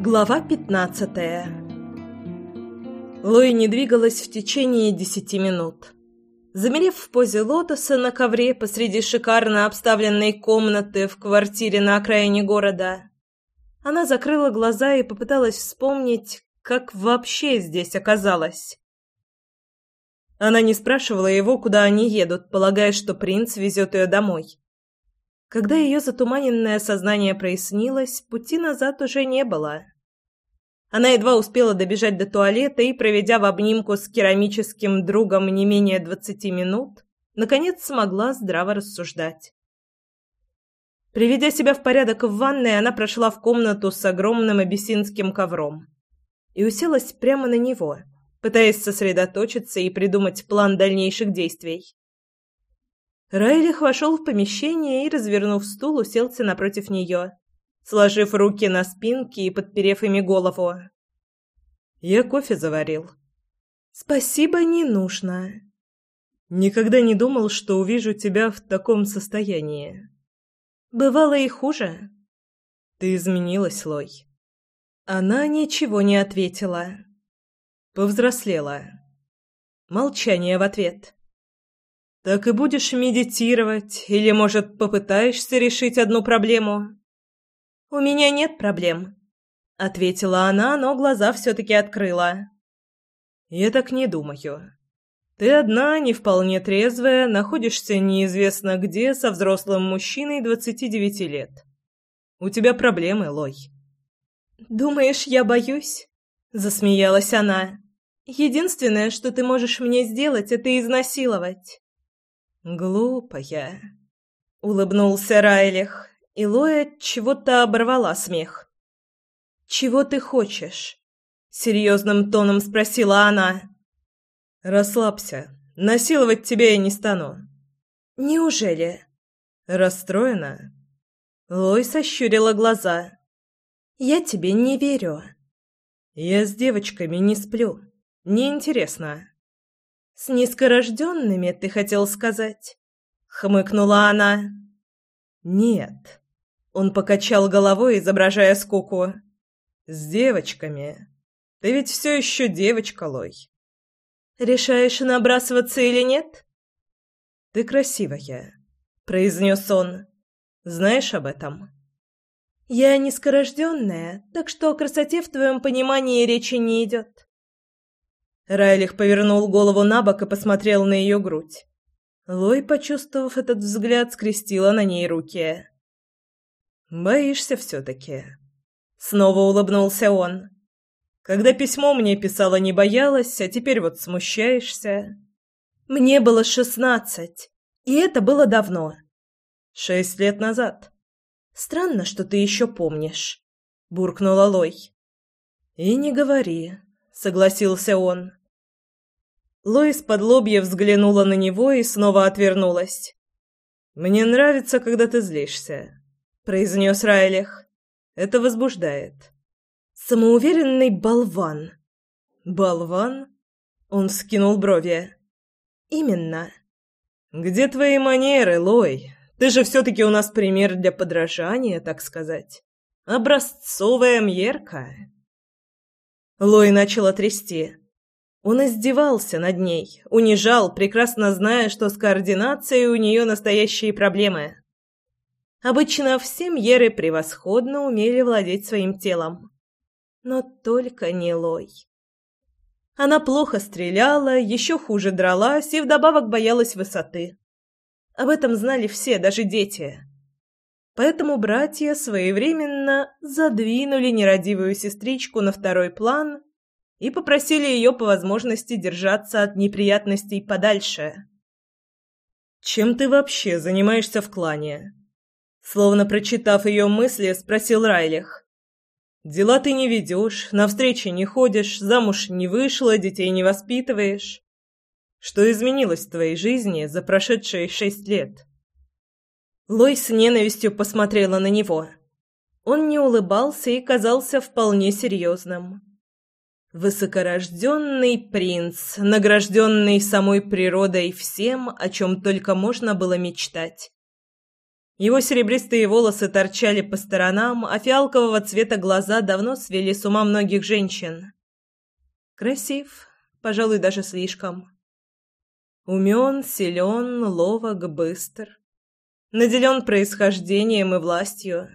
Глава пятнадцатая Лои не двигалась в течение десяти минут. Замерев в позе лотоса на ковре посреди шикарно обставленной комнаты в квартире на окраине города, она закрыла глаза и попыталась вспомнить, как вообще здесь оказалась. Она не спрашивала его, куда они едут, полагая, что принц везет ее домой. Когда ее затуманенное сознание прояснилось, пути назад уже не было. Она едва успела добежать до туалета и, проведя в обнимку с керамическим другом не менее двадцати минут, наконец смогла здраво рассуждать. Приведя себя в порядок в ванной, она прошла в комнату с огромным абиссинским ковром и уселась прямо на него, пытаясь сосредоточиться и придумать план дальнейших действий. Райлих вошел в помещение и, развернув стул, уселся напротив нее, сложив руки на спинке и подперев ими голову. «Я кофе заварил». «Спасибо, не нужно». «Никогда не думал, что увижу тебя в таком состоянии». «Бывало и хуже». «Ты изменилась, Лой». Она ничего не ответила. Повзрослела. Молчание в ответ. Так и будешь медитировать, или, может, попытаешься решить одну проблему? У меня нет проблем, ответила она, но глаза все таки открыла. Я так не думаю. Ты одна, не вполне трезвая, находишься неизвестно где со взрослым мужчиной двадцати девяти лет. У тебя проблемы, Лой. Думаешь, я боюсь? засмеялась она. Единственное, что ты можешь мне сделать, это изнасиловать. «Глупая», — улыбнулся Райлих, и Лоя чего-то оборвала смех. «Чего ты хочешь?» — серьезным тоном спросила она. «Расслабься. Насиловать тебя я не стану». «Неужели?» «Расстроена?» Лой сощурила глаза. «Я тебе не верю». «Я с девочками не сплю. Неинтересно». «С низкорожденными, ты хотел сказать?» — хмыкнула она. «Нет». Он покачал головой, изображая скуку. «С девочками. Ты ведь все еще девочка, Лой». «Решаешь, набрасываться или нет?» «Ты красивая», — произнес он. «Знаешь об этом?» «Я низкорожденная, так что о красоте в твоем понимании речи не идет». Райлих повернул голову на бок и посмотрел на ее грудь. Лой, почувствовав этот взгляд, скрестила на ней руки. «Боишься все-таки?» Снова улыбнулся он. «Когда письмо мне писала, не боялась, а теперь вот смущаешься». «Мне было шестнадцать, и это было давно». «Шесть лет назад». «Странно, что ты еще помнишь», — буркнула Лой. «И не говори», — согласился он. Лоис подлобья взглянула на него и снова отвернулась. «Мне нравится, когда ты злишься», — произнес Райлих. «Это возбуждает». «Самоуверенный болван». «Болван?» — он скинул брови. «Именно». «Где твои манеры, Лой? Ты же все-таки у нас пример для подражания, так сказать. Образцовая мьерка». Лой начала трясти. Он издевался над ней, унижал, прекрасно зная, что с координацией у нее настоящие проблемы. Обычно все Мьеры превосходно умели владеть своим телом. Но только не Лой. Она плохо стреляла, еще хуже дралась и вдобавок боялась высоты. Об этом знали все, даже дети. Поэтому братья своевременно задвинули нерадивую сестричку на второй план и попросили ее по возможности держаться от неприятностей подальше. «Чем ты вообще занимаешься в клане?» Словно прочитав ее мысли, спросил Райлих. «Дела ты не ведешь, на встречи не ходишь, замуж не вышла, детей не воспитываешь. Что изменилось в твоей жизни за прошедшие шесть лет?» Лой с ненавистью посмотрела на него. Он не улыбался и казался вполне серьезным. Высокорожденный принц, награжденный самой природой всем, о чем только можно было мечтать. Его серебристые волосы торчали по сторонам, а фиалкового цвета глаза давно свели с ума многих женщин. Красив, пожалуй, даже слишком. Умен, силен, ловок, быстр. Наделен происхождением и властью.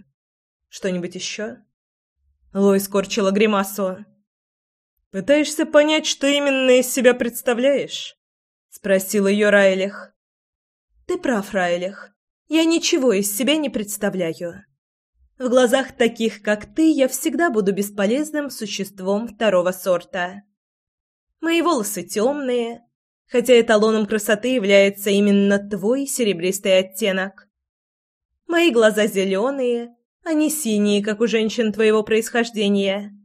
Что-нибудь еще? Лой скорчила гримасу. «Пытаешься понять, что именно из себя представляешь?» — спросил ее Райлих. «Ты прав, Райлих. Я ничего из себя не представляю. В глазах таких, как ты, я всегда буду бесполезным существом второго сорта. Мои волосы темные, хотя эталоном красоты является именно твой серебристый оттенок. Мои глаза зеленые, а не синие, как у женщин твоего происхождения.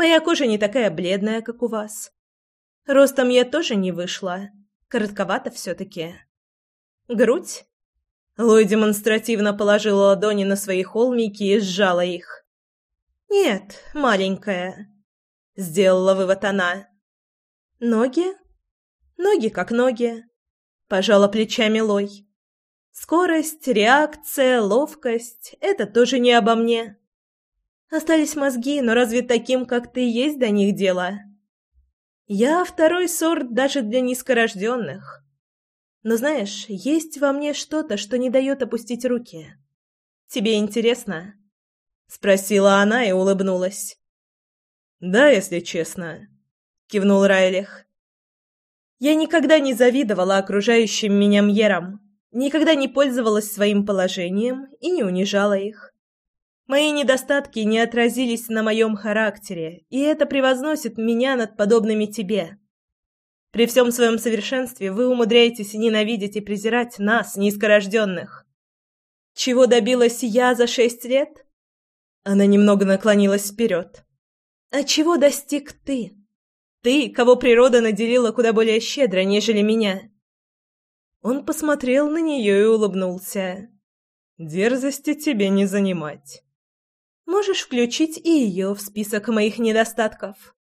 Моя кожа не такая бледная, как у вас. Ростом я тоже не вышла, коротковато все-таки. Грудь Лой демонстративно положила ладони на свои холмики и сжала их. «Нет, маленькая», — сделала вывод она. «Ноги? Ноги как ноги», — пожала плечами Лой. «Скорость, реакция, ловкость — это тоже не обо мне. Остались мозги, но разве таким, как ты, есть до них дело? Я второй сорт даже для низкорожденных. Но знаешь, есть во мне что-то, что не дает опустить руки. Тебе интересно?» Спросила она и улыбнулась. «Да, если честно», — кивнул Райлих. «Я никогда не завидовала окружающим меня мьерам, никогда не пользовалась своим положением и не унижала их. Мои недостатки не отразились на моем характере, и это превозносит меня над подобными тебе. При всем своем совершенстве вы умудряетесь ненавидеть и презирать нас, низкорожденных. Чего добилась я за шесть лет? Она немного наклонилась вперед. А чего достиг ты? Ты, кого природа наделила куда более щедро, нежели меня. Он посмотрел на нее и улыбнулся. Дерзости тебе не занимать. Можешь включить и ее в список моих недостатков.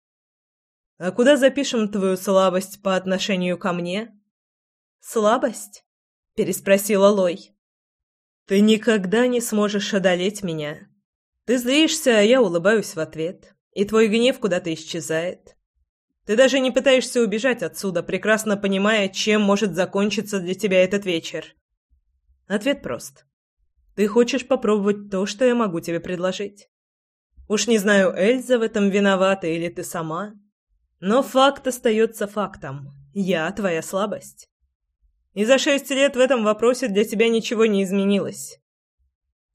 А куда запишем твою слабость по отношению ко мне? Слабость? переспросила Лой. Ты никогда не сможешь одолеть меня. Ты злишься, а я улыбаюсь в ответ, и твой гнев куда-то исчезает. Ты даже не пытаешься убежать отсюда, прекрасно понимая, чем может закончиться для тебя этот вечер. Ответ прост. Ты хочешь попробовать то, что я могу тебе предложить. Уж не знаю, Эльза в этом виновата или ты сама, но факт остается фактом. Я твоя слабость. И за шесть лет в этом вопросе для тебя ничего не изменилось.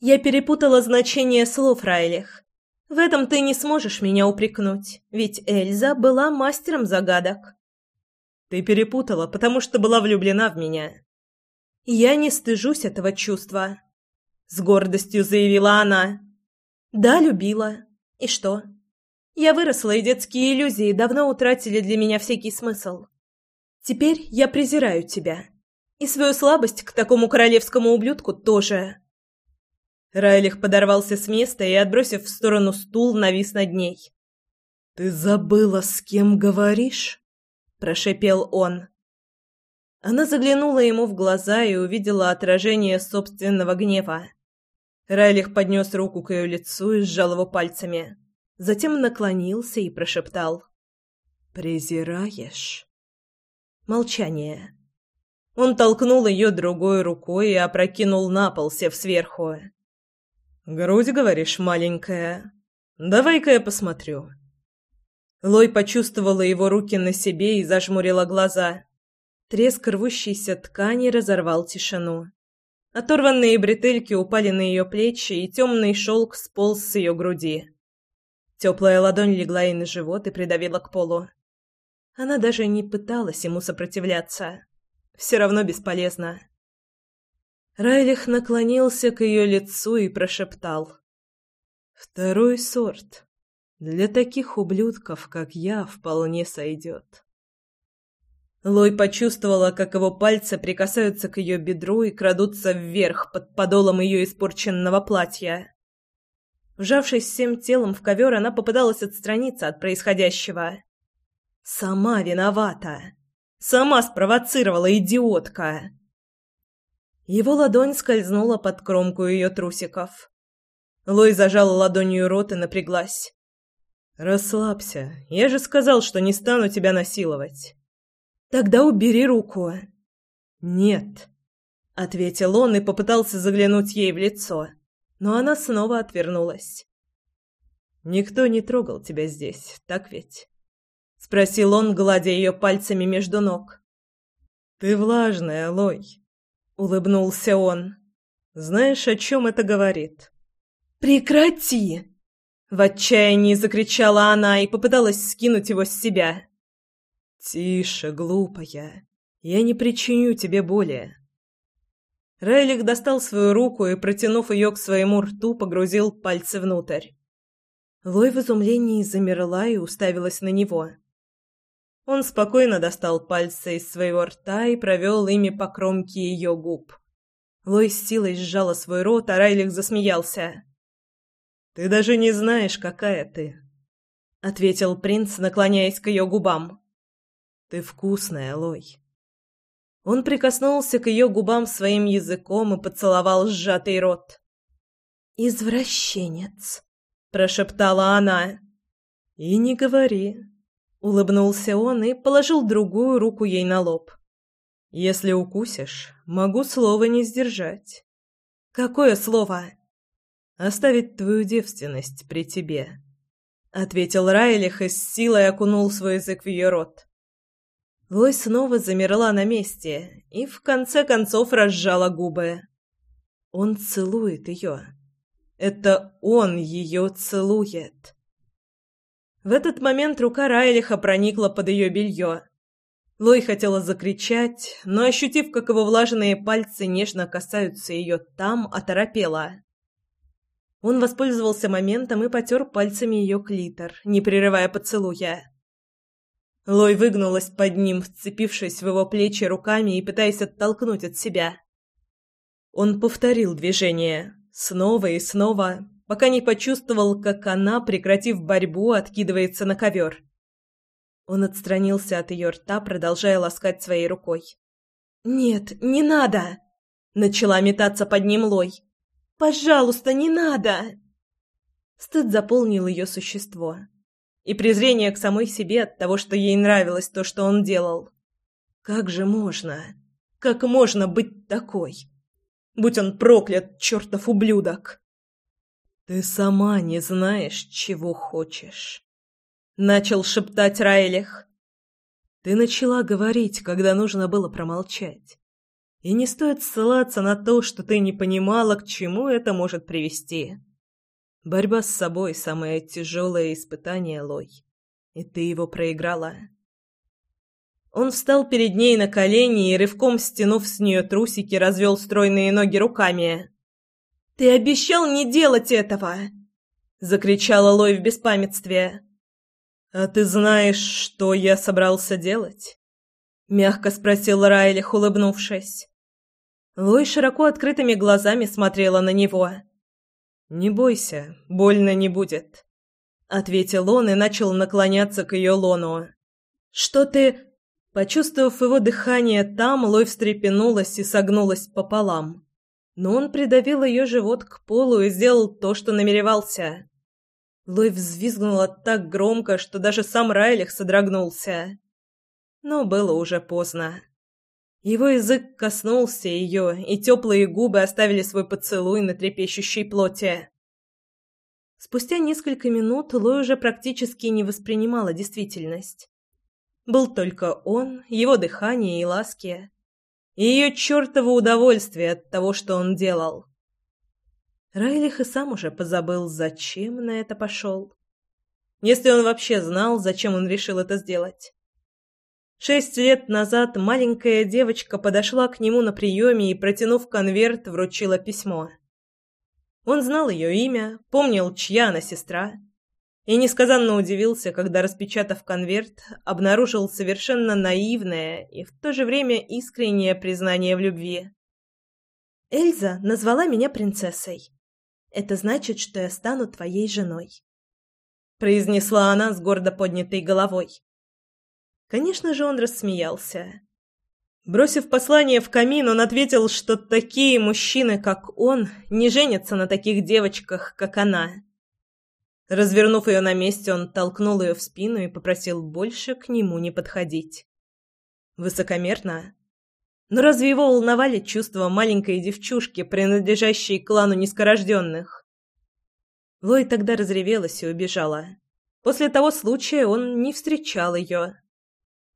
Я перепутала значение слов, Райлих. В этом ты не сможешь меня упрекнуть, ведь Эльза была мастером загадок. Ты перепутала, потому что была влюблена в меня. Я не стыжусь этого чувства, с гордостью заявила она. Да, любила. И что? Я выросла, и детские иллюзии давно утратили для меня всякий смысл. Теперь я презираю тебя. И свою слабость к такому королевскому ублюдку тоже. Райлих подорвался с места и, отбросив в сторону стул, навис над ней. «Ты забыла, с кем говоришь?» – прошепел он. Она заглянула ему в глаза и увидела отражение собственного гнева. Райлих поднес руку к ее лицу и сжал его пальцами затем наклонился и прошептал «Презираешь?» Молчание. Он толкнул ее другой рукой и опрокинул на пол, сев сверху. «Грудь, говоришь, маленькая? Давай-ка я посмотрю». Лой почувствовала его руки на себе и зажмурила глаза. Треск рвущейся ткани разорвал тишину. Оторванные бретельки упали на ее плечи, и темный шелк сполз с ее груди. Теплая ладонь легла ей на живот и придавила к полу. Она даже не пыталась ему сопротивляться. Все равно бесполезно. Райлих наклонился к ее лицу и прошептал. «Второй сорт. Для таких ублюдков, как я, вполне сойдет». Лой почувствовала, как его пальцы прикасаются к ее бедру и крадутся вверх под подолом ее испорченного платья. Вжавшись всем телом в ковер, она попыталась отстраниться от происходящего. «Сама виновата! Сама спровоцировала идиотка!» Его ладонь скользнула под кромку ее трусиков. Лой зажал ладонью рот и напряглась. «Расслабься. Я же сказал, что не стану тебя насиловать». «Тогда убери руку». «Нет», — ответил он и попытался заглянуть ей в лицо, но она снова отвернулась. «Никто не трогал тебя здесь, так ведь?» — спросил он, гладя ее пальцами между ног. «Ты влажная, Лой», — улыбнулся он. «Знаешь, о чем это говорит?» «Прекрати!» В отчаянии закричала она и попыталась скинуть его с себя. «Тише, глупая. Я не причиню тебе боли». Райлик достал свою руку и, протянув ее к своему рту, погрузил пальцы внутрь. Лой в изумлении замерла и уставилась на него. Он спокойно достал пальцы из своего рта и провел ими по кромке ее губ. Лой с силой сжала свой рот, а Райлих засмеялся. «Ты даже не знаешь, какая ты», — ответил принц, наклоняясь к ее губам. «Ты вкусная, Лой». Он прикоснулся к ее губам своим языком и поцеловал сжатый рот. «Извращенец», — прошептала она. «И не говори», Улыбнулся он и положил другую руку ей на лоб. «Если укусишь, могу слова не сдержать». «Какое слово?» «Оставить твою девственность при тебе», — ответил Райлих и с силой окунул свой язык в ее рот. Лой снова замерла на месте и в конце концов разжала губы. Он целует ее. Это он ее целует. В этот момент рука Райлиха проникла под ее белье. Лой хотела закричать, но, ощутив, как его влажные пальцы нежно касаются ее там, оторопела. Он воспользовался моментом и потер пальцами ее клитор, не прерывая поцелуя. Лой выгнулась под ним, вцепившись в его плечи руками и пытаясь оттолкнуть от себя. Он повторил движение, снова и снова, пока не почувствовал, как она, прекратив борьбу, откидывается на ковер. Он отстранился от ее рта, продолжая ласкать своей рукой. «Нет, не надо!» Начала метаться под ним Лой. «Пожалуйста, не надо!» Стыд заполнил ее существо. И презрение к самой себе от того, что ей нравилось то, что он делал. Как же можно? Как можно быть такой? Будь он проклят, чертов ублюдок! «Ты сама не знаешь, чего хочешь», — начал шептать Райлих. «Ты начала говорить, когда нужно было промолчать. И не стоит ссылаться на то, что ты не понимала, к чему это может привести. Борьба с собой — самое тяжелое испытание, Лой, и ты его проиграла». Он встал перед ней на колени и, рывком стянув с нее трусики, развел стройные ноги руками. «Ты обещал не делать этого!» — закричала Лой в беспамятстве. «А ты знаешь, что я собрался делать?» — мягко спросил Райлих, улыбнувшись. Лой широко открытыми глазами смотрела на него. «Не бойся, больно не будет», — ответил он и начал наклоняться к ее лону. «Что ты...» Почувствовав его дыхание там, Лой встрепенулась и согнулась пополам но он придавил ее живот к полу и сделал то, что намеревался. Лой взвизгнула так громко, что даже сам Райлих содрогнулся. Но было уже поздно. Его язык коснулся ее, и теплые губы оставили свой поцелуй на трепещущей плоти. Спустя несколько минут Лой уже практически не воспринимала действительность. Был только он, его дыхание и ласки и ее чертово удовольствие от того, что он делал. Райлих и сам уже позабыл, зачем на это пошел. Если он вообще знал, зачем он решил это сделать. Шесть лет назад маленькая девочка подошла к нему на приеме и, протянув конверт, вручила письмо. Он знал ее имя, помнил, чья она сестра, и несказанно удивился, когда, распечатав конверт, обнаружил совершенно наивное и в то же время искреннее признание в любви. «Эльза назвала меня принцессой. Это значит, что я стану твоей женой», — произнесла она с гордо поднятой головой. Конечно же, он рассмеялся. Бросив послание в камин, он ответил, что такие мужчины, как он, не женятся на таких девочках, как она. Развернув ее на месте, он толкнул ее в спину и попросил больше к нему не подходить. Высокомерно. Но разве его волновали чувства маленькой девчушки, принадлежащей клану низкорожденных? Лой тогда разревелась и убежала. После того случая он не встречал ее.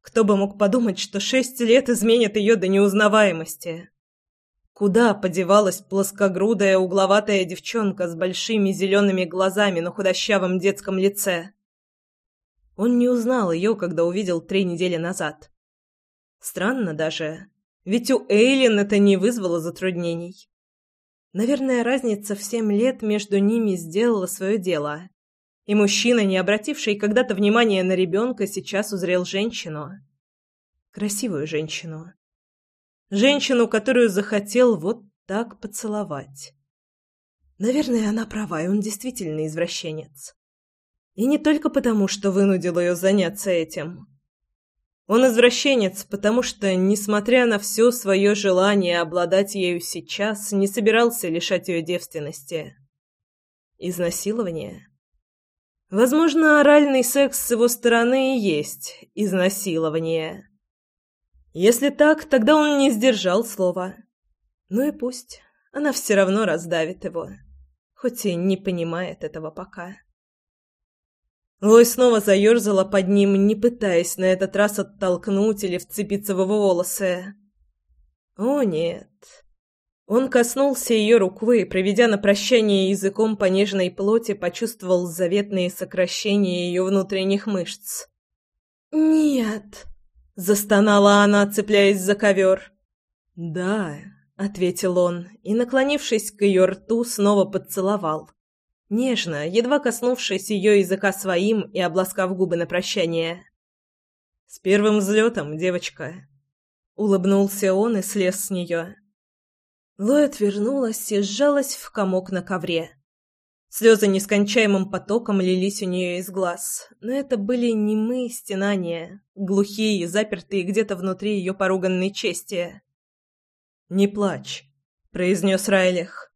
Кто бы мог подумать, что шесть лет изменят ее до неузнаваемости? Куда подевалась плоскогрудая угловатая девчонка с большими зелеными глазами на худощавом детском лице? Он не узнал ее, когда увидел три недели назад. Странно даже, ведь у Эйлин это не вызвало затруднений. Наверное, разница в семь лет между ними сделала свое дело. И мужчина, не обративший когда-то внимания на ребенка, сейчас узрел женщину. Красивую женщину. Женщину, которую захотел вот так поцеловать. Наверное, она права, и он действительно извращенец. И не только потому, что вынудил ее заняться этим. Он извращенец, потому что, несмотря на все свое желание обладать ею сейчас, не собирался лишать ее девственности. Изнасилование? Возможно, оральный секс с его стороны и есть изнасилование. Если так, тогда он не сдержал слова. Ну и пусть. Она все равно раздавит его. Хоть и не понимает этого пока. Лой снова заерзала под ним, не пытаясь на этот раз оттолкнуть или вцепиться в его волосы. О, нет. Он коснулся ее рукой, проведя на прощание языком по нежной плоти, почувствовал заветные сокращения ее внутренних мышц. «Нет», Застонала она, цепляясь за ковер. «Да», — ответил он, и, наклонившись к ее рту, снова поцеловал. Нежно, едва коснувшись ее языка своим и обласкав губы на прощание. «С первым взлетом, девочка!» Улыбнулся он и слез с нее. Лой отвернулась и сжалась в комок на ковре. Слезы нескончаемым потоком лились у нее из глаз, но это были немые стенания, глухие, запертые где-то внутри ее поруганной чести. «Не плачь», — произнес Райлих.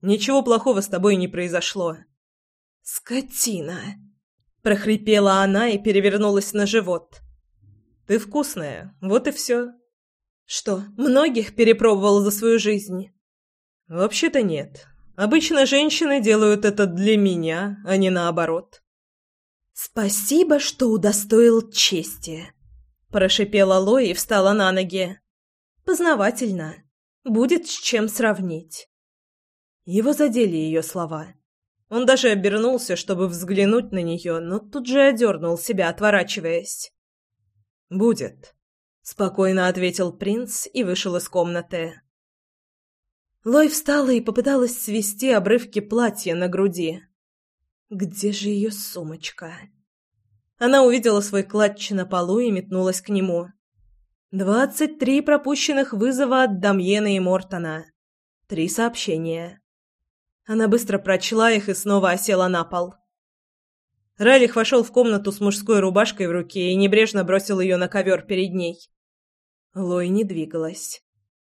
«Ничего плохого с тобой не произошло». «Скотина!» — прохрипела она и перевернулась на живот. «Ты вкусная, вот и все». «Что, многих перепробовал за свою жизнь?» «Вообще-то нет. Обычно женщины делают это для меня, а не наоборот. «Спасибо, что удостоил чести», – прошипела Лои и встала на ноги. «Познавательно. Будет с чем сравнить». Его задели ее слова. Он даже обернулся, чтобы взглянуть на нее, но тут же одернул себя, отворачиваясь. «Будет», — спокойно ответил принц и вышел из комнаты. Лой встала и попыталась свести обрывки платья на груди. Где же ее сумочка? Она увидела свой клатч на полу и метнулась к нему. Двадцать три пропущенных вызова от Дамьена и Мортона. Три сообщения. Она быстро прочла их и снова осела на пол. Райлих вошел в комнату с мужской рубашкой в руке и небрежно бросил ее на ковер перед ней. Лой не двигалась.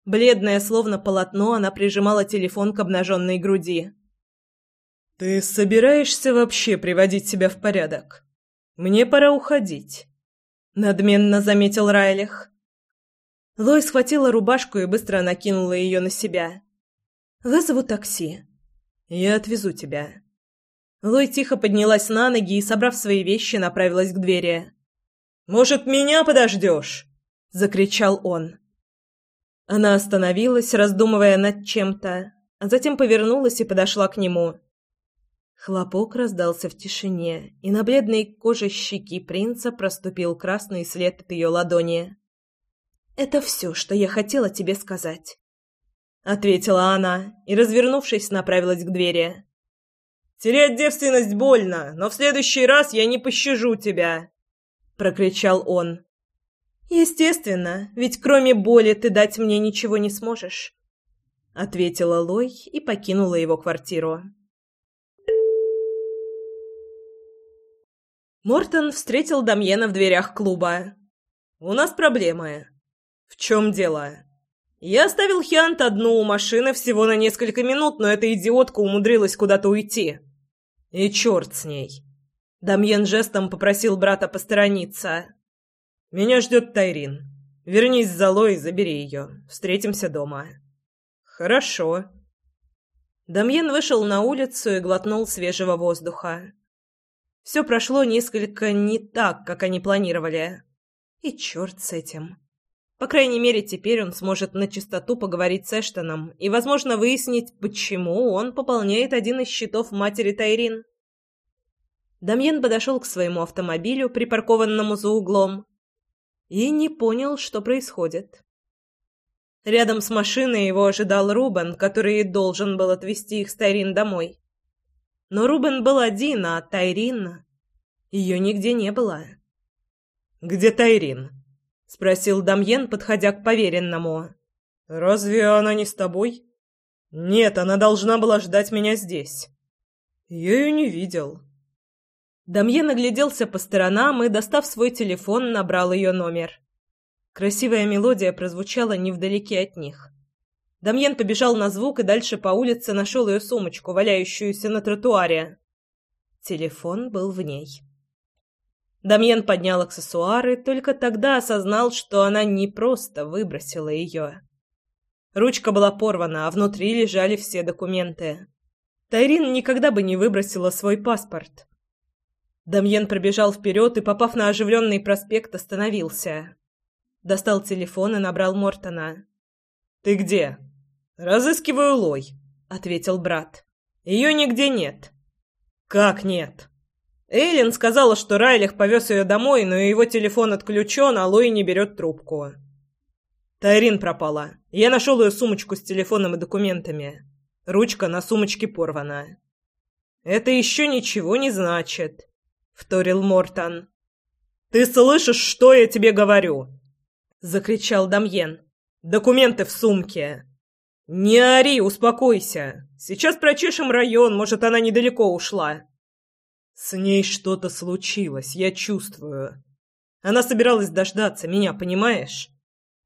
Бледная, словно полотно, она прижимала телефон к обнаженной груди. «Ты собираешься вообще приводить себя в порядок? Мне пора уходить», — надменно заметил Райлих. Лой схватила рубашку и быстро накинула ее на себя. «Вызову такси. Я отвезу тебя». Лой тихо поднялась на ноги и, собрав свои вещи, направилась к двери. «Может, меня подождешь?» — закричал он. Она остановилась, раздумывая над чем-то, а затем повернулась и подошла к нему. Хлопок раздался в тишине, и на бледной коже щеки принца проступил красный след от ее ладони. «Это все, что я хотела тебе сказать», — ответила она и, развернувшись, направилась к двери. «Терять девственность больно, но в следующий раз я не пощажу тебя!» — прокричал он. «Естественно, ведь кроме боли ты дать мне ничего не сможешь», — ответила Лой и покинула его квартиру. Мортон встретил Дамьена в дверях клуба. «У нас проблемы». «В чем дело?» «Я оставил Хиант одну у машины всего на несколько минут, но эта идиотка умудрилась куда-то уйти». «И черт с ней!» Дамьен жестом попросил брата посторониться. «Меня ждет Тайрин. Вернись за Лой и забери ее. Встретимся дома». «Хорошо». Дамьен вышел на улицу и глотнул свежего воздуха. Все прошло несколько не так, как они планировали. И черт с этим. По крайней мере, теперь он сможет на чистоту поговорить с Эштоном и, возможно, выяснить, почему он пополняет один из счетов матери Тайрин. Дамьен подошел к своему автомобилю, припаркованному за углом, и не понял, что происходит. Рядом с машиной его ожидал Рубен, который должен был отвезти их с Тайрин домой. Но Рубен был один, а Тайрин... Ее нигде не было. «Где Тайрин?» — спросил Дамьен, подходя к поверенному. «Разве она не с тобой?» «Нет, она должна была ждать меня здесь». «Я ее не видел». Дамьен огляделся по сторонам и, достав свой телефон, набрал ее номер. Красивая мелодия прозвучала невдалеке от них. Дамьен побежал на звук и дальше по улице нашел ее сумочку, валяющуюся на тротуаре. Телефон был в ней. Дамьен поднял аксессуары, только тогда осознал, что она не просто выбросила ее. Ручка была порвана, а внутри лежали все документы. Тайрин никогда бы не выбросила свой паспорт. Дамьен пробежал вперед и, попав на оживленный проспект, остановился. Достал телефон и набрал Мортона. «Ты где?» «Разыскиваю Лой», — ответил брат. «Ее нигде нет». «Как нет?» Эйлин сказала, что Райлих повез ее домой, но его телефон отключен, а Лой не берет трубку. Тайрин пропала. Я нашел ее сумочку с телефоном и документами. Ручка на сумочке порвана. «Это еще ничего не значит», — вторил Мортон. «Ты слышишь, что я тебе говорю?» — закричал Дамьен. «Документы в сумке». «Не ори, успокойся. Сейчас прочешем район, может, она недалеко ушла». «С ней что-то случилось, я чувствую. Она собиралась дождаться меня, понимаешь?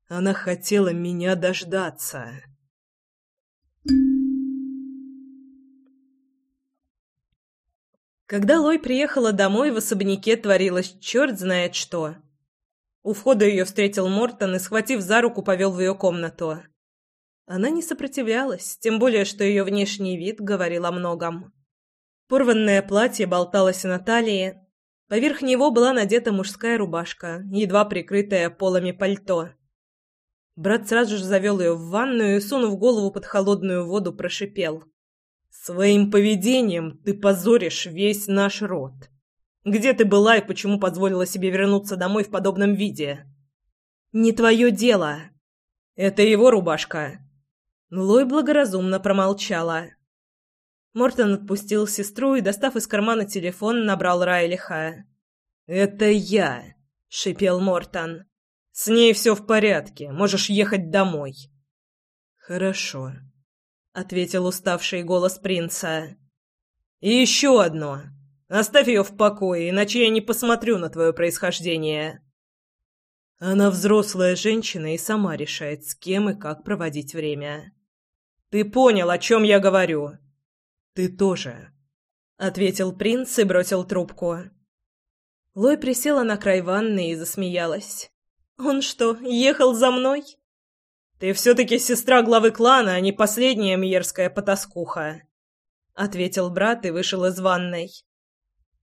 Она хотела меня дождаться». Когда Лой приехала домой, в особняке творилось черт знает что. У входа ее встретил Мортон и, схватив за руку, повел в ее комнату. Она не сопротивлялась, тем более, что ее внешний вид говорил о многом. Порванное платье болталось на талии, поверх него была надета мужская рубашка, едва прикрытая полами пальто. Брат сразу же завел ее в ванную и, сунув голову под холодную воду, прошипел — Своим поведением ты позоришь весь наш род. Где ты была и почему позволила себе вернуться домой в подобном виде? Не твое дело. Это его рубашка. Лой благоразумно промолчала. Мортон отпустил сестру и, достав из кармана телефон, набрал Райлиха. «Это я», — шипел Мортон. «С ней все в порядке. Можешь ехать домой». «Хорошо», ответил уставший голос принца. И еще одно. Оставь ее в покое, иначе я не посмотрю на твое происхождение. Она взрослая женщина и сама решает, с кем и как проводить время. Ты понял, о чем я говорю? Ты тоже, ответил принц и бросил трубку. Лой присела на край ванны и засмеялась. Он что, ехал за мной? «Ты все-таки сестра главы клана, а не последняя мьерская потаскуха», — ответил брат и вышел из ванной.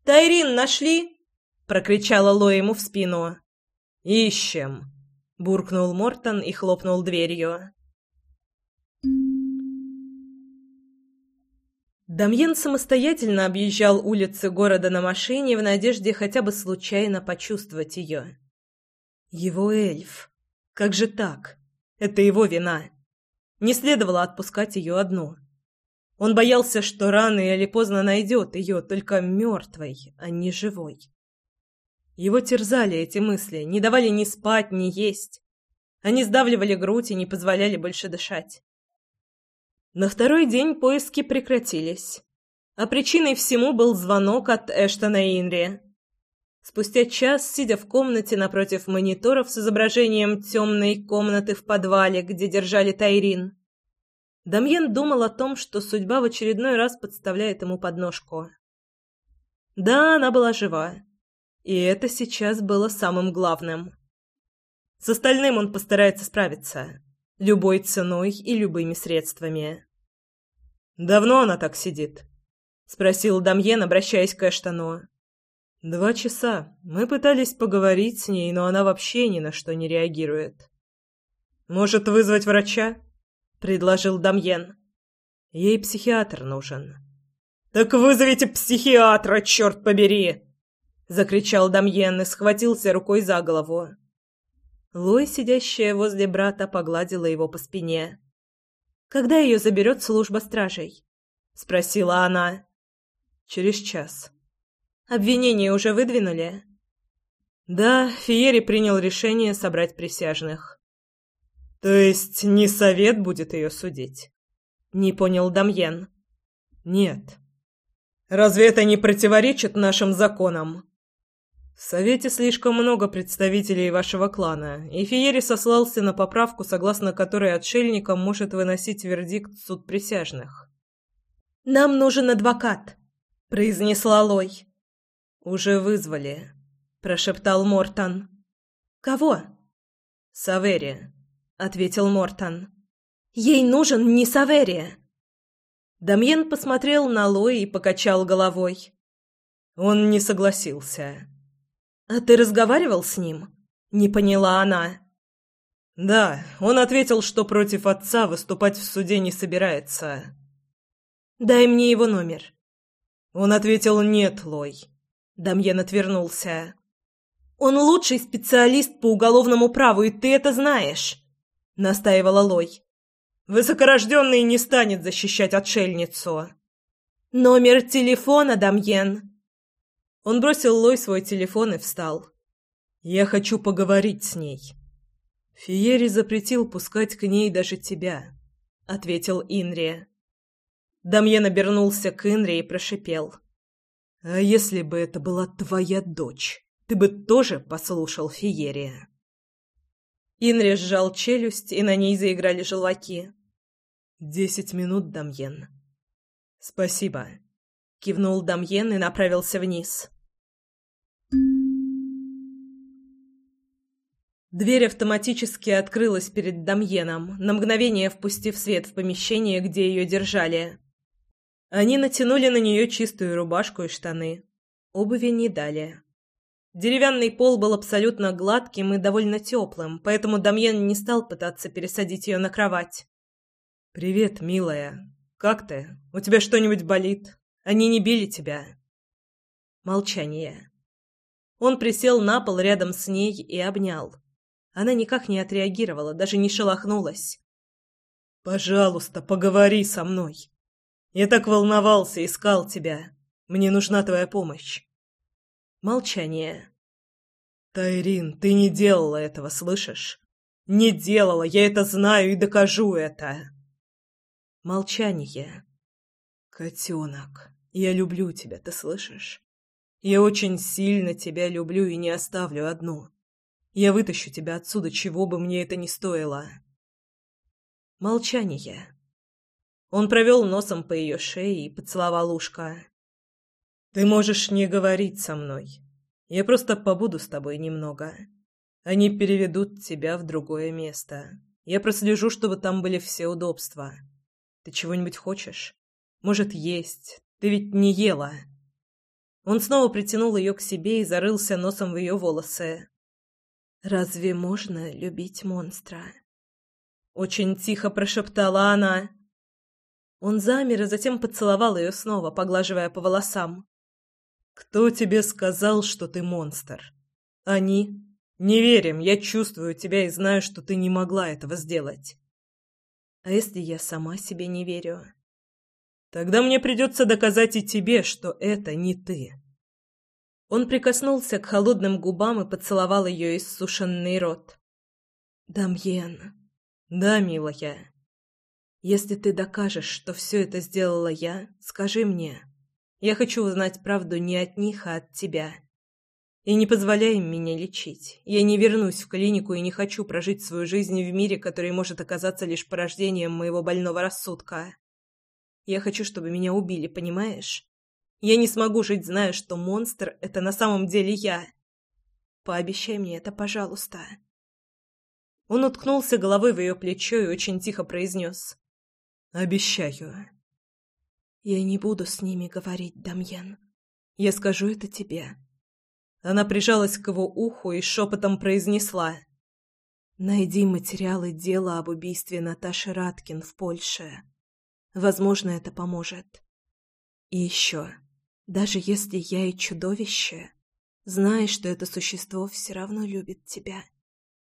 «Тайрин нашли?» — прокричала Ло ему в спину. «Ищем», — буркнул Мортон и хлопнул дверью. Дамьен самостоятельно объезжал улицы города на машине в надежде хотя бы случайно почувствовать ее. Его эльф. Как же так? Это его вина. Не следовало отпускать ее одну. Он боялся, что рано или поздно найдет ее, только мертвой, а не живой. Его терзали эти мысли, не давали ни спать, ни есть. Они сдавливали грудь и не позволяли больше дышать. На второй день поиски прекратились. А причиной всему был звонок от Эштона Инри. Спустя час, сидя в комнате напротив мониторов с изображением темной комнаты в подвале, где держали Тайрин, Дамьен думал о том, что судьба в очередной раз подставляет ему подножку. Да, она была жива. И это сейчас было самым главным. С остальным он постарается справиться. Любой ценой и любыми средствами. «Давно она так сидит?» — спросил Дамьен, обращаясь к Эштону. Два часа. Мы пытались поговорить с ней, но она вообще ни на что не реагирует. Может, вызвать врача? предложил Дамьен. Ей психиатр нужен. Так вызовите психиатра, черт побери! закричал Дамьен и схватился рукой за голову. Лой, сидящая возле брата, погладила его по спине. Когда ее заберет служба стражей? спросила она. Через час. Обвинения уже выдвинули? Да, Фиери принял решение собрать присяжных. То есть не совет будет ее судить? Не понял Дамьен. Нет. Разве это не противоречит нашим законам? В совете слишком много представителей вашего клана, и Фиери сослался на поправку, согласно которой отшельникам может выносить вердикт суд присяжных. «Нам нужен адвокат», — произнесла Лой. «Уже вызвали», — прошептал Мортон. «Кого?» «Савери», — ответил Мортон. «Ей нужен не Савери». Дамьен посмотрел на Лои и покачал головой. Он не согласился. «А ты разговаривал с ним?» — не поняла она. «Да, он ответил, что против отца выступать в суде не собирается». «Дай мне его номер». Он ответил «нет, Лой». Дамьен отвернулся. «Он лучший специалист по уголовному праву, и ты это знаешь», — настаивала Лой. «Высокорожденный не станет защищать отшельницу». «Номер телефона, Дамьен». Он бросил Лой свой телефон и встал. «Я хочу поговорить с ней». «Фиери запретил пускать к ней даже тебя», — ответил Инри. Дамьен обернулся к Инри и прошипел. А если бы это была твоя дочь, ты бы тоже послушал Фиерия?» Инри сжал челюсть, и на ней заиграли желваки. «Десять минут, Дамьен». «Спасибо», — кивнул Дамьен и направился вниз. Дверь автоматически открылась перед Дамьеном, на мгновение впустив свет в помещение, где ее держали. Они натянули на нее чистую рубашку и штаны. Обуви не дали. Деревянный пол был абсолютно гладким и довольно теплым, поэтому Дамьен не стал пытаться пересадить ее на кровать. «Привет, милая. Как ты? У тебя что-нибудь болит? Они не били тебя?» Молчание. Он присел на пол рядом с ней и обнял. Она никак не отреагировала, даже не шелохнулась. «Пожалуйста, поговори со мной. Я так волновался, искал тебя. Мне нужна твоя помощь. Молчание. Тайрин, ты не делала этого, слышишь? Не делала, я это знаю и докажу это. Молчание. Котенок, я люблю тебя, ты слышишь? Я очень сильно тебя люблю и не оставлю одну. Я вытащу тебя отсюда, чего бы мне это ни стоило. Молчание. Он провел носом по ее шее и поцеловал ушко. «Ты можешь не говорить со мной. Я просто побуду с тобой немного. Они переведут тебя в другое место. Я прослежу, чтобы там были все удобства. Ты чего-нибудь хочешь? Может, есть? Ты ведь не ела?» Он снова притянул ее к себе и зарылся носом в ее волосы. «Разве можно любить монстра?» Очень тихо прошептала она. Он замер и затем поцеловал ее снова, поглаживая по волосам. «Кто тебе сказал, что ты монстр?» «Они?» «Не верим, я чувствую тебя и знаю, что ты не могла этого сделать». «А если я сама себе не верю?» «Тогда мне придется доказать и тебе, что это не ты». Он прикоснулся к холодным губам и поцеловал ее иссушенный рот. «Дамьен». «Да, милая». Если ты докажешь, что все это сделала я, скажи мне. Я хочу узнать правду не от них, а от тебя. И не позволяй им меня лечить. Я не вернусь в клинику и не хочу прожить свою жизнь в мире, который может оказаться лишь порождением моего больного рассудка. Я хочу, чтобы меня убили, понимаешь? Я не смогу жить, зная, что монстр — это на самом деле я. Пообещай мне это, пожалуйста. Он уткнулся головой в ее плечо и очень тихо произнес. «Обещаю». «Я не буду с ними говорить, Дамьен. Я скажу это тебе». Она прижалась к его уху и шепотом произнесла. «Найди материалы дела об убийстве Наташи Раткин в Польше. Возможно, это поможет. И еще, даже если я и чудовище, знай, что это существо все равно любит тебя.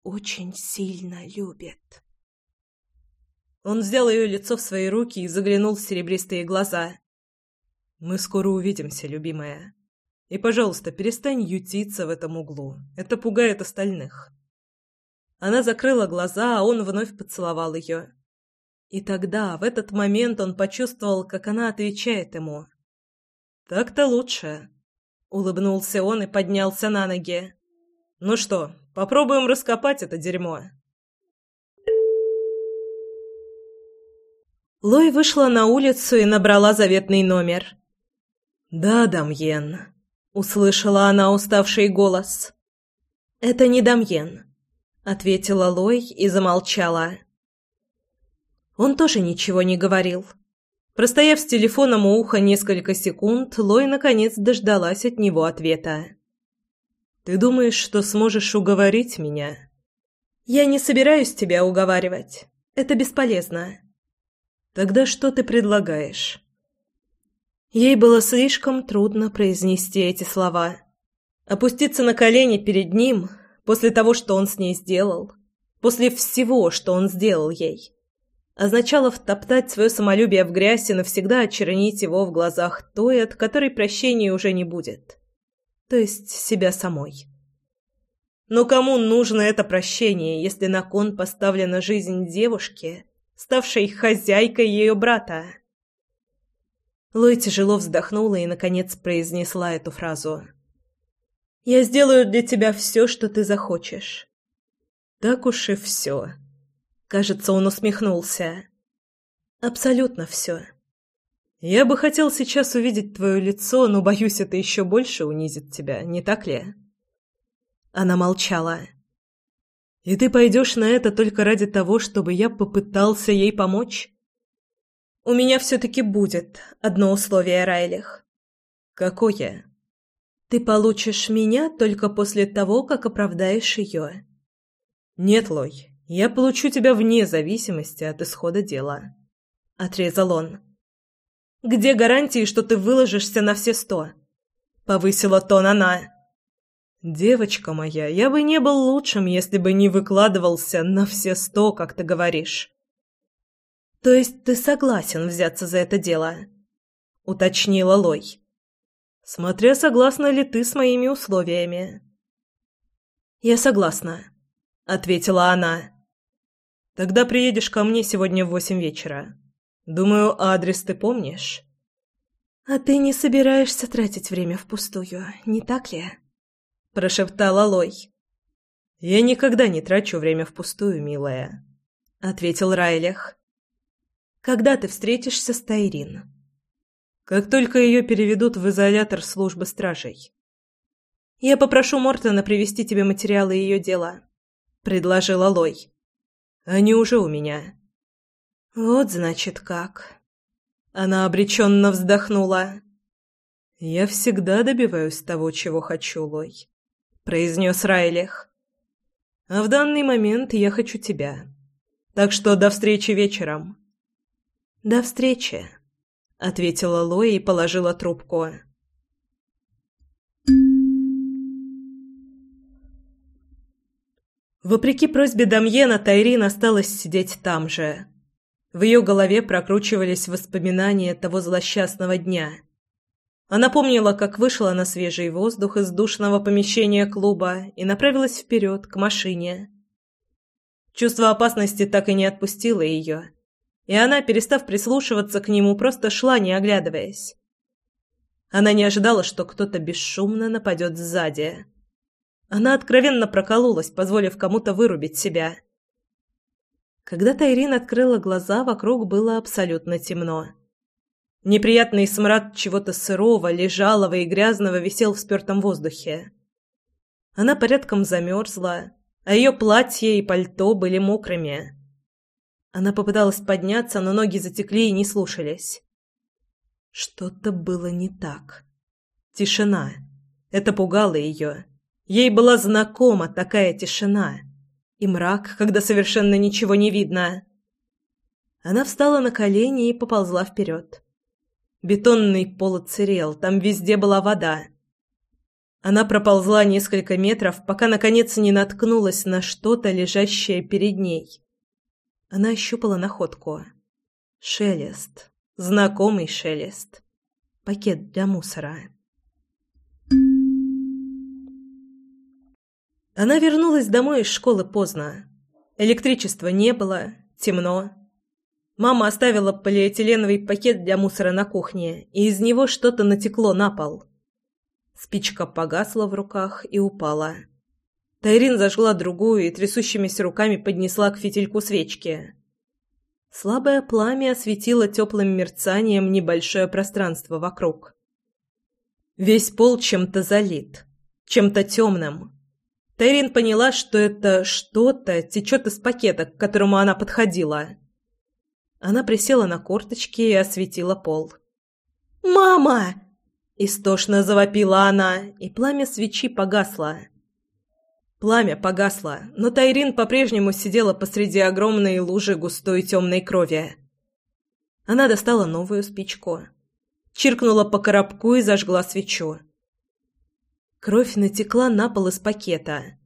Очень сильно любит». Он взял ее лицо в свои руки и заглянул в серебристые глаза. «Мы скоро увидимся, любимая. И, пожалуйста, перестань ютиться в этом углу. Это пугает остальных». Она закрыла глаза, а он вновь поцеловал ее. И тогда, в этот момент, он почувствовал, как она отвечает ему. «Так-то лучше», — улыбнулся он и поднялся на ноги. «Ну что, попробуем раскопать это дерьмо?» Лой вышла на улицу и набрала заветный номер. «Да, Дамьен», — услышала она уставший голос. «Это не Дамьен», — ответила Лой и замолчала. Он тоже ничего не говорил. Простояв с телефоном у уха несколько секунд, Лой наконец дождалась от него ответа. «Ты думаешь, что сможешь уговорить меня?» «Я не собираюсь тебя уговаривать. Это бесполезно. Тогда что ты предлагаешь? Ей было слишком трудно произнести эти слова. Опуститься на колени перед ним после того, что он с ней сделал, после всего, что он сделал ей, означало втоптать свое самолюбие в грязь и навсегда очернить его в глазах той, от которой прощения уже не будет. То есть себя самой. Но кому нужно это прощение, если на кон поставлена жизнь девушки – ставшей хозяйкой ее брата. Лой тяжело вздохнула и, наконец, произнесла эту фразу. «Я сделаю для тебя все, что ты захочешь». «Так уж и все». Кажется, он усмехнулся. «Абсолютно все». «Я бы хотел сейчас увидеть твое лицо, но, боюсь, это еще больше унизит тебя, не так ли?» Она молчала. И ты пойдешь на это только ради того, чтобы я попытался ей помочь? У меня все-таки будет одно условие, Райлих. Какое? Ты получишь меня только после того, как оправдаешь ее. Нет, Лой, я получу тебя вне зависимости от исхода дела. Отрезал он. Где гарантии, что ты выложишься на все сто? Повысила тон она. «Девочка моя, я бы не был лучшим, если бы не выкладывался на все сто, как ты говоришь». «То есть ты согласен взяться за это дело?» — уточнила Лой. «Смотря согласна ли ты с моими условиями». «Я согласна», — ответила она. «Тогда приедешь ко мне сегодня в восемь вечера. Думаю, адрес ты помнишь?» «А ты не собираешься тратить время впустую, не так ли?» – прошептала Лой. «Я никогда не трачу время впустую, милая», – ответил Райлих. «Когда ты встретишься с Тайрин?» «Как только ее переведут в изолятор службы стражей». «Я попрошу Мортона привести тебе материалы ее дела», – предложила Лой. «Они уже у меня». «Вот, значит, как». Она обреченно вздохнула. «Я всегда добиваюсь того, чего хочу, Лой. — произнес Райлих. «А в данный момент я хочу тебя. Так что до встречи вечером». «До встречи», — ответила Лои и положила трубку. Вопреки просьбе Дамьена, Тайрин осталась сидеть там же. В ее голове прокручивались воспоминания того злосчастного дня — она помнила, как вышла на свежий воздух из душного помещения клуба и направилась вперед, к машине. Чувство опасности так и не отпустило ее, и она, перестав прислушиваться к нему, просто шла, не оглядываясь. Она не ожидала, что кто-то бесшумно нападет сзади. Она откровенно прокололась, позволив кому-то вырубить себя. Когда Тайрин открыла глаза, вокруг было абсолютно темно. Неприятный смрад чего-то сырого, лежалого и грязного висел в спертом воздухе. Она порядком замерзла, а ее платье и пальто были мокрыми. Она попыталась подняться, но ноги затекли и не слушались. Что-то было не так. Тишина. Это пугало ее. Ей была знакома такая тишина. И мрак, когда совершенно ничего не видно. Она встала на колени и поползла вперед. Бетонный пол отсырел, там везде была вода. Она проползла несколько метров, пока наконец не наткнулась на что-то, лежащее перед ней. Она ощупала находку. Шелест. Знакомый шелест. Пакет для мусора. Она вернулась домой из школы поздно. Электричества не было, темно. Мама оставила полиэтиленовый пакет для мусора на кухне, и из него что-то натекло на пол. Спичка погасла в руках и упала. Тайрин зажгла другую и трясущимися руками поднесла к фитильку свечки. Слабое пламя осветило теплым мерцанием небольшое пространство вокруг. Весь пол чем-то залит, чем-то темным. Тайрин поняла, что это что-то течет из пакета, к которому она подходила. Она присела на корточки и осветила пол. «Мама!» – истошно завопила она, и пламя свечи погасло. Пламя погасло, но Тайрин по-прежнему сидела посреди огромной лужи густой темной крови. Она достала новую спичку, чиркнула по коробку и зажгла свечу. Кровь натекла на пол из пакета.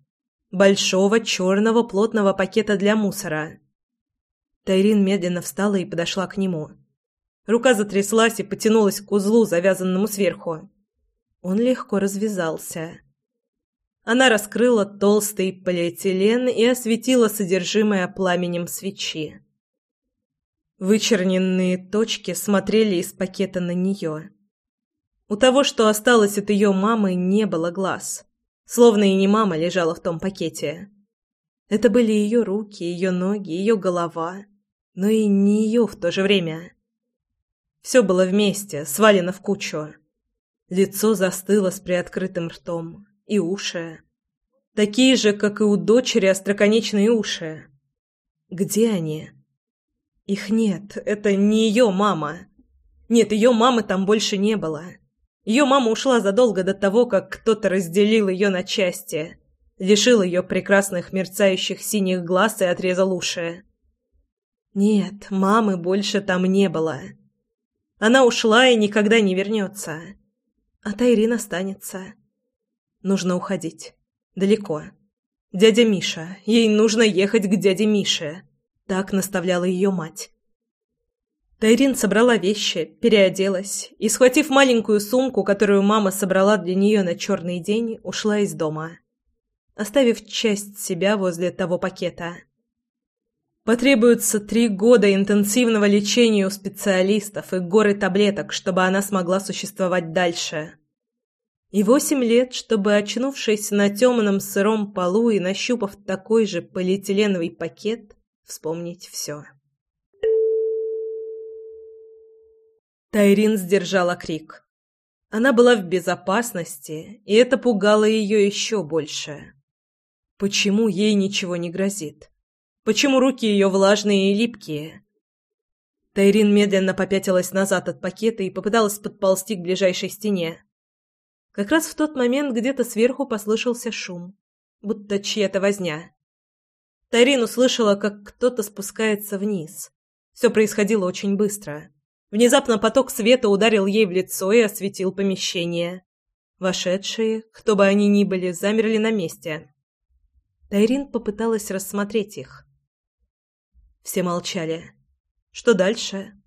Большого черного плотного пакета для мусора. Тайрин медленно встала и подошла к нему. Рука затряслась и потянулась к узлу, завязанному сверху. Он легко развязался. Она раскрыла толстый полиэтилен и осветила содержимое пламенем свечи. Вычерненные точки смотрели из пакета на нее. У того, что осталось от ее мамы, не было глаз. Словно и не мама лежала в том пакете. Это были ее руки, ее ноги, ее голова, но и не ее в то же время. Все было вместе, свалено в кучу. Лицо застыло с приоткрытым ртом, и уши. Такие же, как и у дочери, остроконечные уши. Где они? Их нет, это не ее мама. Нет, ее мамы там больше не было. Ее мама ушла задолго до того, как кто-то разделил ее на части, лишил ее прекрасных мерцающих синих глаз и отрезал уши. Нет, мамы больше там не было. Она ушла и никогда не вернется. А Тайрин останется. Нужно уходить. Далеко. Дядя Миша. Ей нужно ехать к дяде Мише. Так наставляла ее мать. Тайрин собрала вещи, переоделась и, схватив маленькую сумку, которую мама собрала для нее на черный день, ушла из дома, оставив часть себя возле того пакета. Потребуется три года интенсивного лечения у специалистов и горы таблеток, чтобы она смогла существовать дальше. И восемь лет, чтобы, очнувшись на темном сыром полу и нащупав такой же полиэтиленовый пакет, вспомнить все. Тайрин сдержала крик. Она была в безопасности, и это пугало ее еще больше. Почему ей ничего не грозит? Почему руки ее влажные и липкие? Тайрин медленно попятилась назад от пакета и попыталась подползти к ближайшей стене. Как раз в тот момент где-то сверху послышался шум, будто чья-то возня. Тайрин услышала, как кто-то спускается вниз. Все происходило очень быстро. Внезапно поток света ударил ей в лицо и осветил помещение. Вошедшие, кто бы они ни были, замерли на месте. Тайрин попыталась рассмотреть их. Все молчали. Что дальше?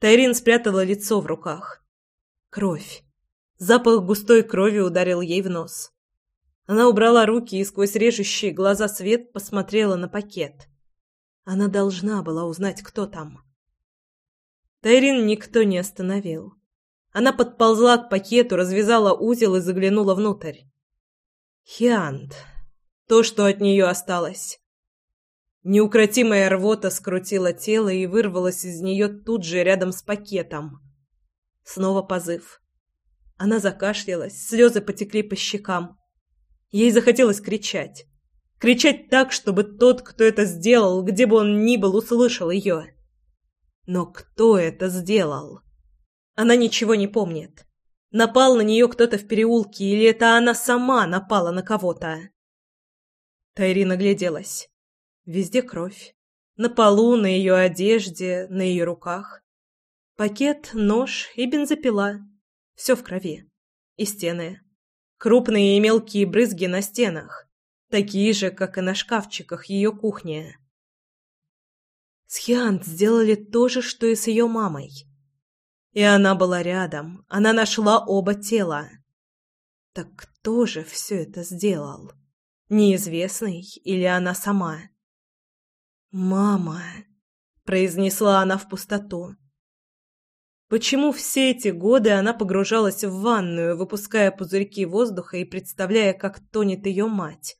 Тайрин спрятала лицо в руках. Кровь. Запах густой крови ударил ей в нос. Она убрала руки и сквозь режущие глаза свет посмотрела на пакет. Она должна была узнать, кто там. Тайрин никто не остановил. Она подползла к пакету, развязала узел и заглянула внутрь. Хиант. То, что от нее осталось. Неукротимая рвота скрутила тело и вырвалась из нее тут же рядом с пакетом. Снова позыв. Она закашлялась, слезы потекли по щекам. Ей захотелось кричать. Кричать так, чтобы тот, кто это сделал, где бы он ни был, услышал ее. Но кто это сделал? Она ничего не помнит. Напал на нее кто-то в переулке, или это она сама напала на кого-то? Тайрина гляделась. Везде кровь. На полу, на ее одежде, на ее руках. Пакет, нож и бензопила. Все в крови. И стены. Крупные и мелкие брызги на стенах. Такие же, как и на шкафчиках ее кухни. С Хиант сделали то же, что и с ее мамой. И она была рядом. Она нашла оба тела. Так кто же все это сделал? Неизвестный или она сама? «Мама!» — произнесла она в пустоту. Почему все эти годы она погружалась в ванную, выпуская пузырьки воздуха и представляя, как тонет ее мать?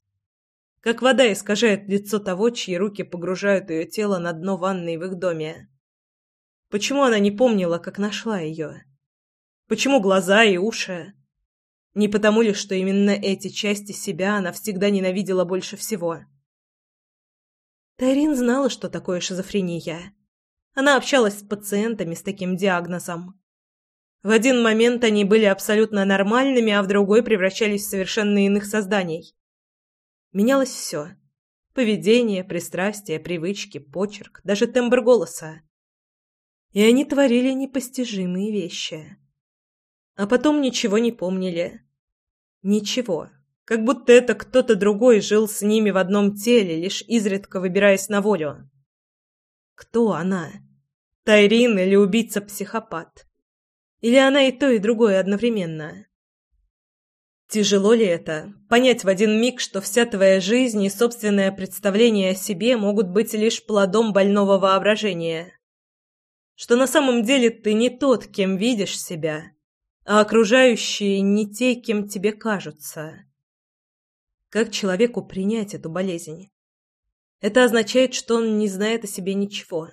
Как вода искажает лицо того, чьи руки погружают ее тело на дно ванной в их доме? Почему она не помнила, как нашла ее? Почему глаза и уши? Не потому ли, что именно эти части себя она всегда ненавидела больше всего? Тайрин знала, что такое шизофрения. Она общалась с пациентами с таким диагнозом. В один момент они были абсолютно нормальными, а в другой превращались в совершенно иных созданий. Менялось все. Поведение, пристрастия, привычки, почерк, даже тембр голоса. И они творили непостижимые вещи. А потом ничего не помнили. Ничего, как будто это кто-то другой жил с ними в одном теле, лишь изредка выбираясь на волю. Кто она? Тайрин или убийца-психопат? Или она и то, и другое одновременно? Тяжело ли это? Понять в один миг, что вся твоя жизнь и собственное представление о себе могут быть лишь плодом больного воображения. Что на самом деле ты не тот, кем видишь себя, а окружающие не те, кем тебе кажутся. Как человеку принять эту болезнь? Это означает, что он не знает о себе ничего,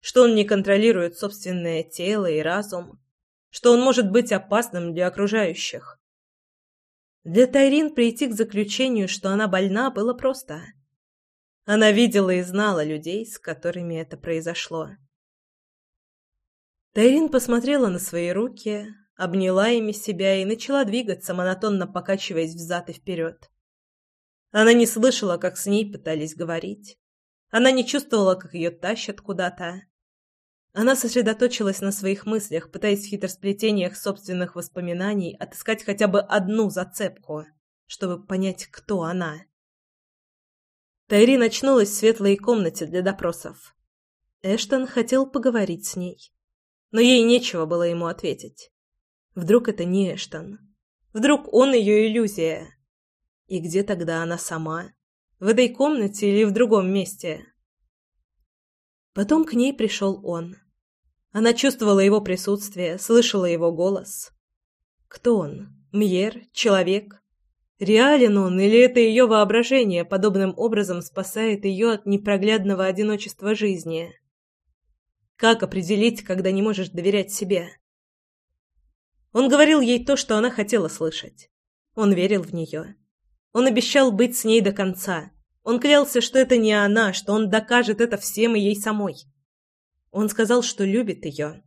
что он не контролирует собственное тело и разум, что он может быть опасным для окружающих. Для Тайрин прийти к заключению, что она больна, было просто. Она видела и знала людей, с которыми это произошло. Тайрин посмотрела на свои руки, обняла ими себя и начала двигаться, монотонно покачиваясь взад и вперед. Она не слышала, как с ней пытались говорить. Она не чувствовала, как ее тащат куда-то. Она сосредоточилась на своих мыслях, пытаясь в хитросплетениях собственных воспоминаний отыскать хотя бы одну зацепку, чтобы понять, кто она. Тайри очнулась в светлой комнате для допросов. Эштон хотел поговорить с ней, но ей нечего было ему ответить. Вдруг это не Эштон? Вдруг он ее иллюзия? И где тогда она сама? В этой комнате или в другом месте? Потом к ней пришел он. Она чувствовала его присутствие, слышала его голос. Кто он? Мьер? Человек? Реален он или это ее воображение подобным образом спасает ее от непроглядного одиночества жизни? Как определить, когда не можешь доверять себе? Он говорил ей то, что она хотела слышать. Он верил в нее. Он обещал быть с ней до конца. Он клялся, что это не она, что он докажет это всем и ей самой. Он сказал, что любит ее.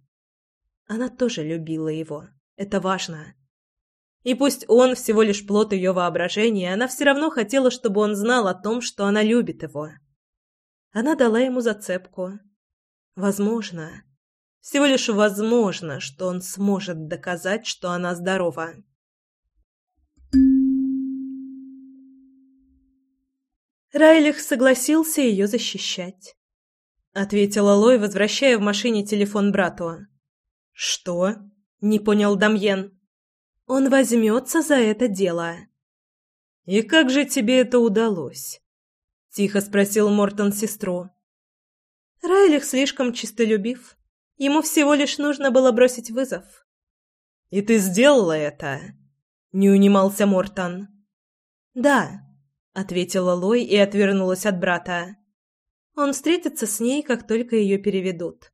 Она тоже любила его. Это важно. И пусть он всего лишь плод ее воображения, она все равно хотела, чтобы он знал о том, что она любит его. Она дала ему зацепку. Возможно, всего лишь возможно, что он сможет доказать, что она здорова. Райлих согласился ее защищать. Ответила Лой, возвращая в машине телефон брату. «Что?» — не понял Дамьен. «Он возьмется за это дело». «И как же тебе это удалось?» — тихо спросил Мортон сестру. Райлих слишком чистолюбив. Ему всего лишь нужно было бросить вызов. «И ты сделала это?» — не унимался Мортон. «Да», — ответила Лой и отвернулась от брата. «Он встретится с ней, как только ее переведут.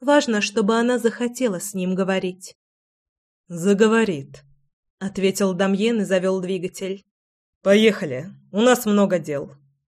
Важно, чтобы она захотела с ним говорить». «Заговорит», — ответил Дамьен и завел двигатель. «Поехали, у нас много дел».